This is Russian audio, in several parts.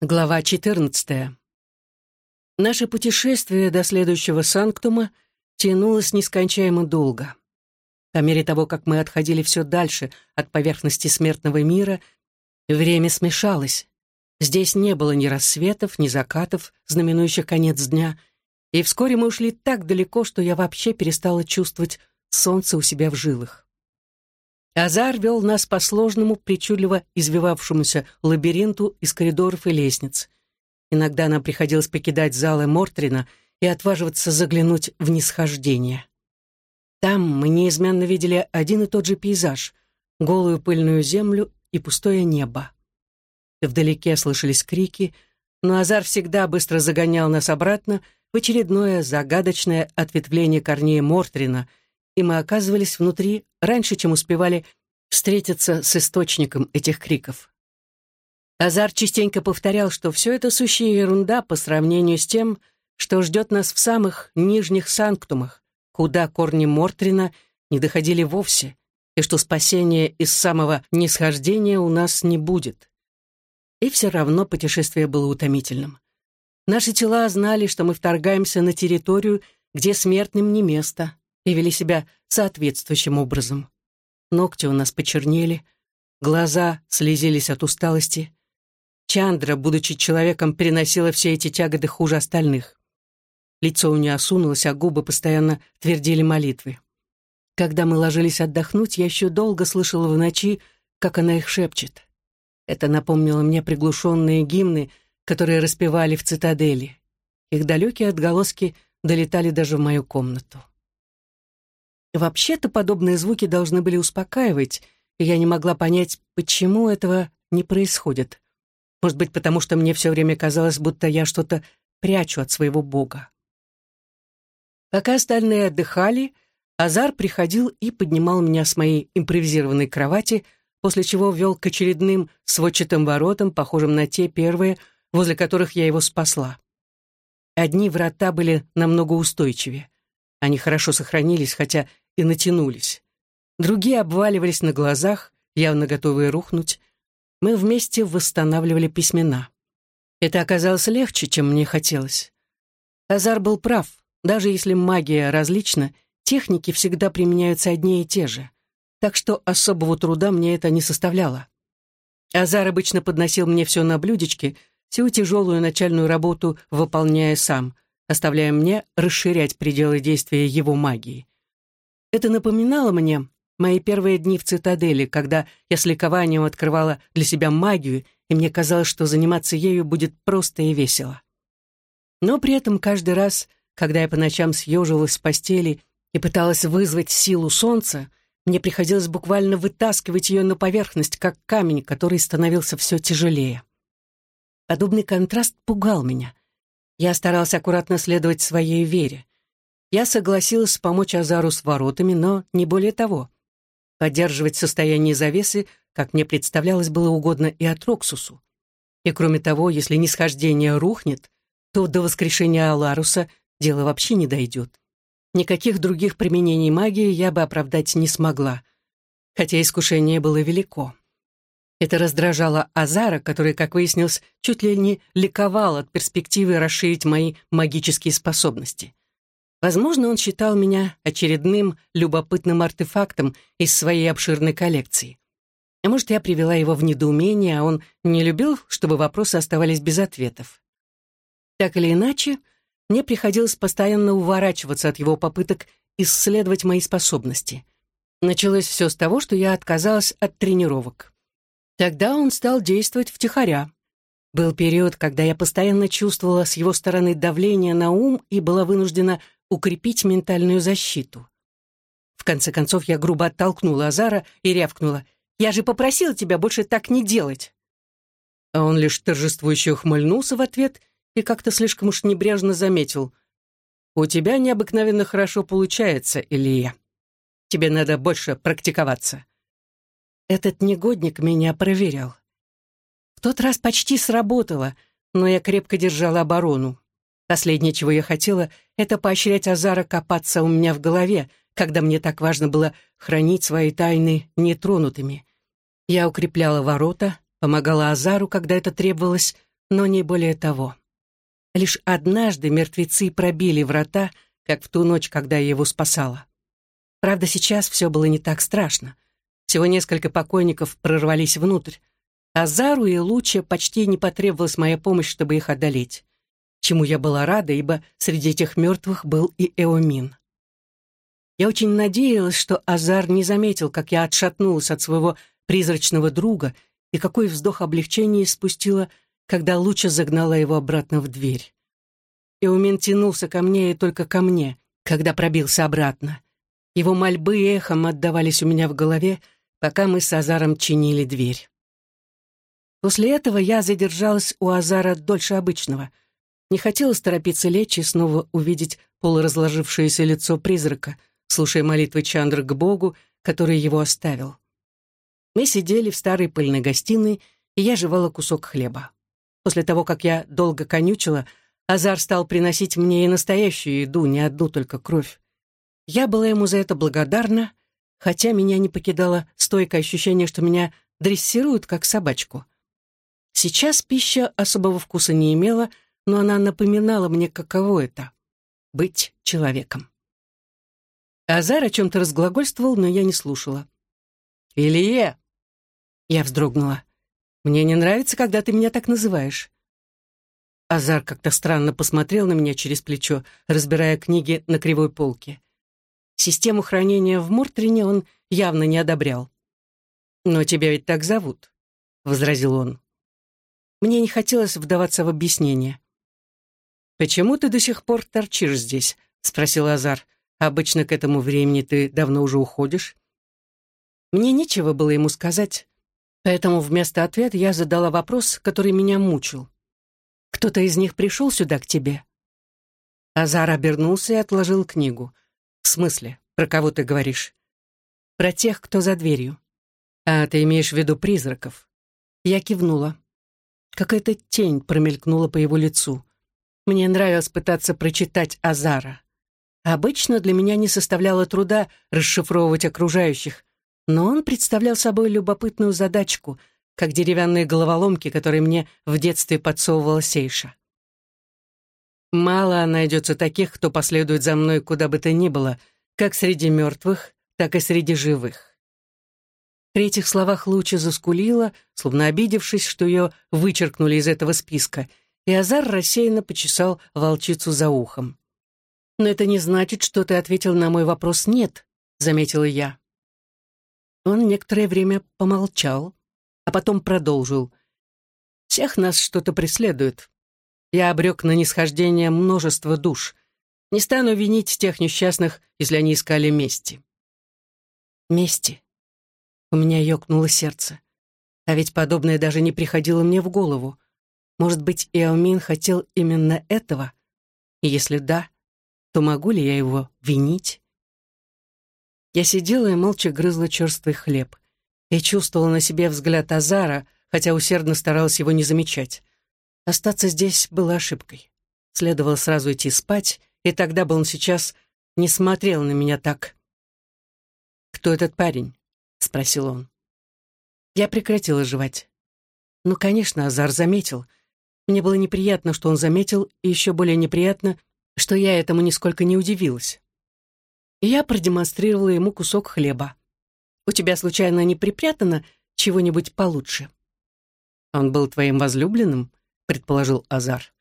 Глава 14. Наше путешествие до следующего санктума тянулось нескончаемо долго. По мере того, как мы отходили все дальше от поверхности смертного мира, время смешалось. Здесь не было ни рассветов, ни закатов, знаменующих конец дня, и вскоре мы ушли так далеко, что я вообще перестала чувствовать солнце у себя в жилах. Азар вел нас по сложному, причудливо извивавшемуся лабиринту из коридоров и лестниц. Иногда нам приходилось покидать залы Мортрина и отваживаться заглянуть в нисхождение. Там мы неизменно видели один и тот же пейзаж — голую пыльную землю и пустое небо. Вдалеке слышались крики, но Азар всегда быстро загонял нас обратно в очередное загадочное ответвление корней Мортрина — и мы оказывались внутри раньше, чем успевали встретиться с источником этих криков. Азар частенько повторял, что все это сущая ерунда по сравнению с тем, что ждет нас в самых нижних санктумах, куда корни Мортрина не доходили вовсе, и что спасения из самого нисхождения у нас не будет. И все равно путешествие было утомительным. Наши тела знали, что мы вторгаемся на территорию, где смертным не место, и вели себя соответствующим образом. Ногти у нас почернели, глаза слезились от усталости. Чандра, будучи человеком, переносила все эти тяготы хуже остальных. Лицо у нее осунулось, а губы постоянно твердили молитвы. Когда мы ложились отдохнуть, я еще долго слышала в ночи, как она их шепчет. Это напомнило мне приглушенные гимны, которые распевали в цитадели. Их далекие отголоски долетали даже в мою комнату. Вообще-то подобные звуки должны были успокаивать, и я не могла понять, почему этого не происходит. Может быть, потому что мне все время казалось, будто я что-то прячу от своего бога. Пока остальные отдыхали, Азар приходил и поднимал меня с моей импровизированной кровати, после чего вел к очередным сводчатым воротам, похожим на те первые, возле которых я его спасла. Одни врата были намного устойчивее. Они хорошо сохранились, хотя и натянулись. Другие обваливались на глазах, явно готовые рухнуть. Мы вместе восстанавливали письмена. Это оказалось легче, чем мне хотелось. Азар был прав. Даже если магия различна, техники всегда применяются одни и те же. Так что особого труда мне это не составляло. Азар обычно подносил мне все на блюдечке, всю тяжелую начальную работу выполняя сам — оставляя мне расширять пределы действия его магии. Это напоминало мне мои первые дни в цитадели, когда я с ликованием открывала для себя магию, и мне казалось, что заниматься ею будет просто и весело. Но при этом каждый раз, когда я по ночам съеживалась с постели и пыталась вызвать силу солнца, мне приходилось буквально вытаскивать ее на поверхность, как камень, который становился все тяжелее. Подобный контраст пугал меня. Я старался аккуратно следовать своей вере. Я согласилась помочь Азару с воротами, но не более того. Поддерживать состояние завесы, как мне представлялось, было угодно и Атроксусу. И кроме того, если нисхождение рухнет, то до воскрешения Аларуса дело вообще не дойдет. Никаких других применений магии я бы оправдать не смогла, хотя искушение было велико. Это раздражало Азара, который, как выяснилось, чуть ли не ликовал от перспективы расширить мои магические способности. Возможно, он считал меня очередным любопытным артефактом из своей обширной коллекции. А может, я привела его в недоумение, а он не любил, чтобы вопросы оставались без ответов. Так или иначе, мне приходилось постоянно уворачиваться от его попыток исследовать мои способности. Началось все с того, что я отказалась от тренировок. Тогда он стал действовать втихаря. Был период, когда я постоянно чувствовала с его стороны давление на ум и была вынуждена укрепить ментальную защиту. В конце концов, я грубо оттолкнула Азара и рявкнула. «Я же попросила тебя больше так не делать!» А он лишь торжествующе ухмыльнулся в ответ и как-то слишком уж небрежно заметил. «У тебя необыкновенно хорошо получается, Илья. Тебе надо больше практиковаться». Этот негодник меня проверял. В тот раз почти сработало, но я крепко держала оборону. Последнее, чего я хотела, это поощрять Азара копаться у меня в голове, когда мне так важно было хранить свои тайны нетронутыми. Я укрепляла ворота, помогала Азару, когда это требовалось, но не более того. Лишь однажды мертвецы пробили врата, как в ту ночь, когда я его спасала. Правда, сейчас все было не так страшно. Всего несколько покойников прорвались внутрь, а Зару и Луче почти не потребовалась моя помощь, чтобы их одолеть. Чему я была рада, ибо среди этих мертвых был и Эомин. Я очень надеялась, что Азар не заметил, как я отшатнулась от своего призрачного друга и какой вздох облегчения спустила, когда Луча загнала его обратно в дверь. Эумин тянулся ко мне и только ко мне, когда пробился обратно. Его мольбы эхом отдавались у меня в голове, пока мы с Азаром чинили дверь. После этого я задержалась у Азара дольше обычного. Не хотелось торопиться лечь и снова увидеть полуразложившееся лицо призрака, слушая молитвы Чандры к Богу, который его оставил. Мы сидели в старой пыльной гостиной, и я жевала кусок хлеба. После того, как я долго конючила, Азар стал приносить мне и настоящую еду, не одну только кровь. Я была ему за это благодарна, хотя меня не покидало стойкое ощущение, что меня дрессируют как собачку. Сейчас пища особого вкуса не имела, но она напоминала мне, каково это — быть человеком. Азар о чем-то разглагольствовал, но я не слушала. «Илье!» Я вздрогнула. «Мне не нравится, когда ты меня так называешь». Азар как-то странно посмотрел на меня через плечо, разбирая книги на кривой полке. Систему хранения в Мортрине он явно не одобрял. «Но тебя ведь так зовут», — возразил он. Мне не хотелось вдаваться в объяснение. «Почему ты до сих пор торчишь здесь?» — спросил Азар. «Обычно к этому времени ты давно уже уходишь». Мне нечего было ему сказать, поэтому вместо ответа я задала вопрос, который меня мучил. «Кто-то из них пришел сюда к тебе?» Азар обернулся и отложил книгу. «В смысле? Про кого ты говоришь?» «Про тех, кто за дверью». «А, ты имеешь в виду призраков?» Я кивнула. Какая-то тень промелькнула по его лицу. Мне нравилось пытаться прочитать Азара. Обычно для меня не составляло труда расшифровывать окружающих, но он представлял собой любопытную задачку, как деревянные головоломки, которые мне в детстве подсовывала Сейша. Мало найдется таких, кто последует за мной куда бы то ни было, как среди мертвых, так и среди живых. При этих словах Луча заскулила, словно обидевшись, что ее вычеркнули из этого списка, и Азар рассеянно почесал волчицу за ухом. «Но это не значит, что ты ответил на мой вопрос «нет», — заметила я. Он некоторое время помолчал, а потом продолжил. «Всех нас что-то преследует. Я обрек на нисхождение множество душ. Не стану винить тех несчастных, если они искали мести. Мести. У меня ёкнуло сердце. А ведь подобное даже не приходило мне в голову. Может быть, Иомин хотел именно этого? И если да, то могу ли я его винить? Я сидела и молча грызла черствый хлеб. И чувствовала на себе взгляд Азара, хотя усердно старалась его не замечать. Остаться здесь было ошибкой. Следовало сразу идти спать, и тогда бы он сейчас не смотрел на меня так. «Кто этот парень?» — спросил он. Я прекратила жевать. Ну, конечно, Азар заметил. Мне было неприятно, что он заметил, и еще более неприятно, что я этому нисколько не удивилась. И я продемонстрировала ему кусок хлеба. «У тебя, случайно, не припрятано чего-нибудь получше?» «Он был твоим возлюбленным?» предположил Азар.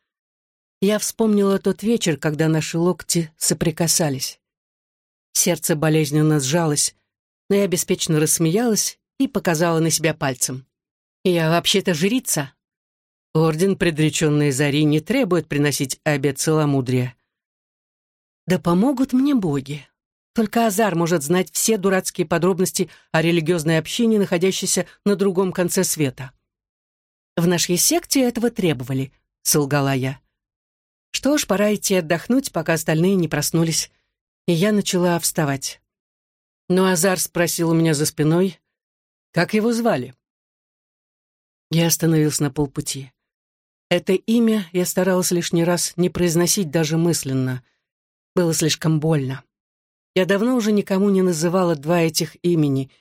Я вспомнила тот вечер, когда наши локти соприкасались. Сердце болезненно сжалось, но я беспечно рассмеялась и показала на себя пальцем. «Я вообще-то жрица». Орден предреченной зари не требует приносить обед целомудрия. «Да помогут мне боги. Только Азар может знать все дурацкие подробности о религиозной общине, находящейся на другом конце света. В нашей секте этого требовали, солгала я. Что ж, пора идти отдохнуть, пока остальные не проснулись. И я начала вставать. Но Азар спросил у меня за спиной, как его звали. Я остановился на полпути. Это имя я старалась лишний раз не произносить даже мысленно. Было слишком больно. Я давно уже никому не называла два этих имени,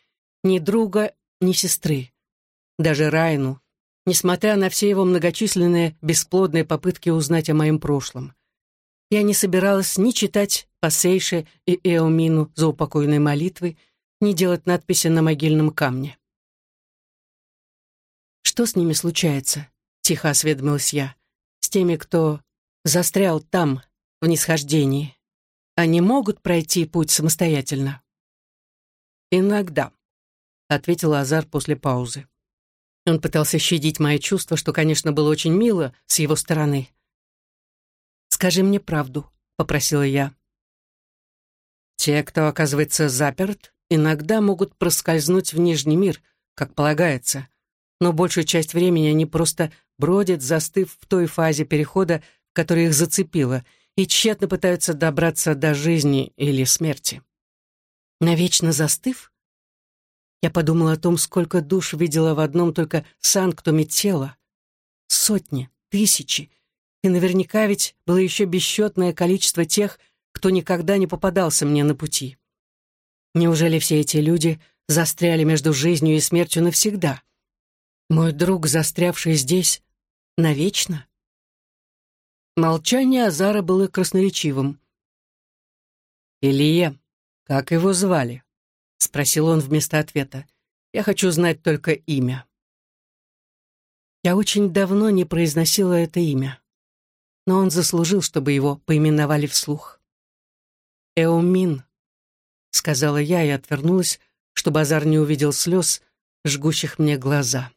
ни друга, ни сестры. Даже Райну, несмотря на все его многочисленные бесплодные попытки узнать о моем прошлом. Я не собиралась ни читать Пассейше и Эомину за упокойной молитвой, ни делать надписи на могильном камне. «Что с ними случается?» — тихо осведомилась я. «С теми, кто застрял там, в нисхождении. Они могут пройти путь самостоятельно?» «Иногда», — ответил Азар после паузы. Он пытался щадить мои чувства, что, конечно, было очень мило с его стороны. «Скажи мне правду», — попросила я. «Те, кто оказывается заперт, иногда могут проскользнуть в Нижний мир, как полагается, но большую часть времени они просто бродят, застыв в той фазе перехода, которая их зацепила, и тщетно пытаются добраться до жизни или смерти. Навечно застыв? Я подумала о том, сколько душ видела в одном только санктуме тела. Сотни, тысячи. И наверняка ведь было еще бесчетное количество тех, кто никогда не попадался мне на пути. Неужели все эти люди застряли между жизнью и смертью навсегда? Мой друг, застрявший здесь, навечно? Молчание Азара было красноречивым. «Илья, как его звали?» — спросил он вместо ответа. «Я хочу знать только имя». Я очень давно не произносила это имя, но он заслужил, чтобы его поименовали вслух. «Эомин», — сказала я и отвернулась, чтобы Азар не увидел слез, жгущих мне глаза.